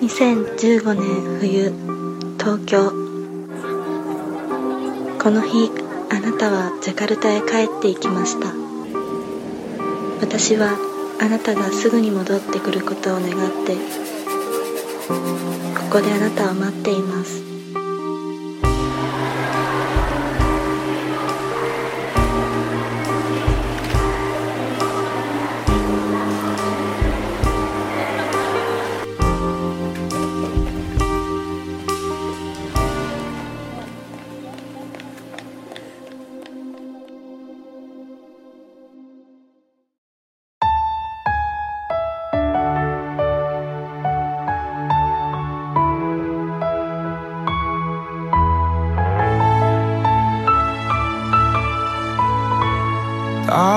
2015年冬東京。この日あなたはジャカルタへ帰っていきました。私はあなたがすぐに戻ってくることを願ってここであなたを待っています。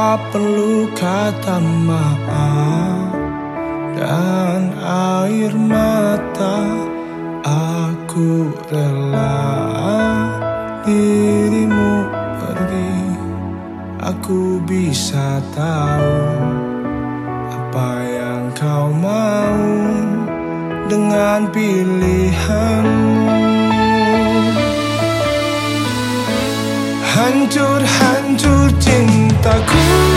Perlu kata maaf. Dan air mata Aku rela. Dirimu pergi Aku bisa tahu apa yang kau mau. Dengan pilihanmu 한줄한줄 찐다고.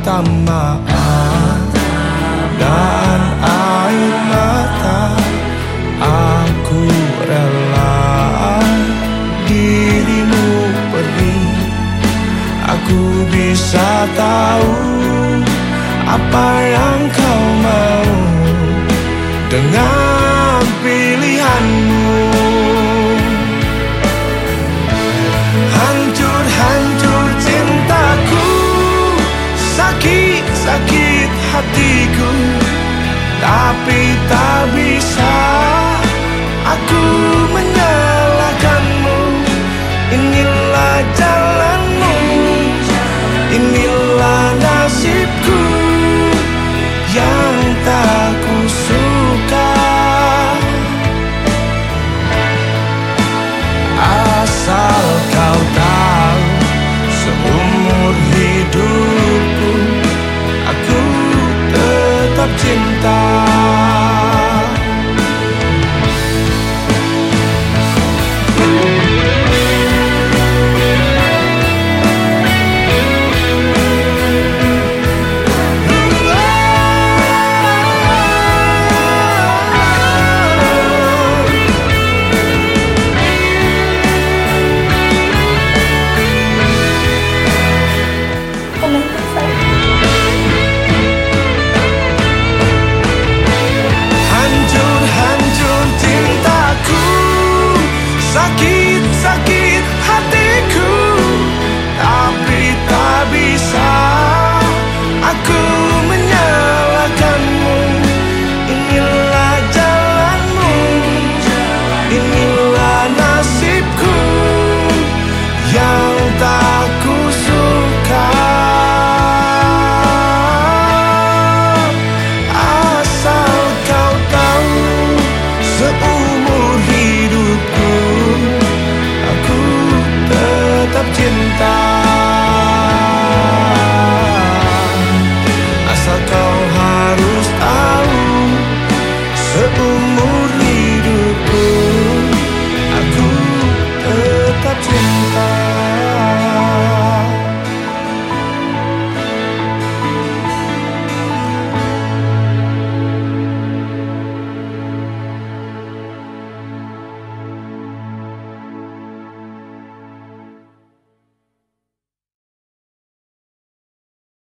Kata tapi tak bisa aku menyalahkanmu. Inilah jalanmu, inilah.